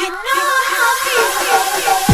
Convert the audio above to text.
You know how people.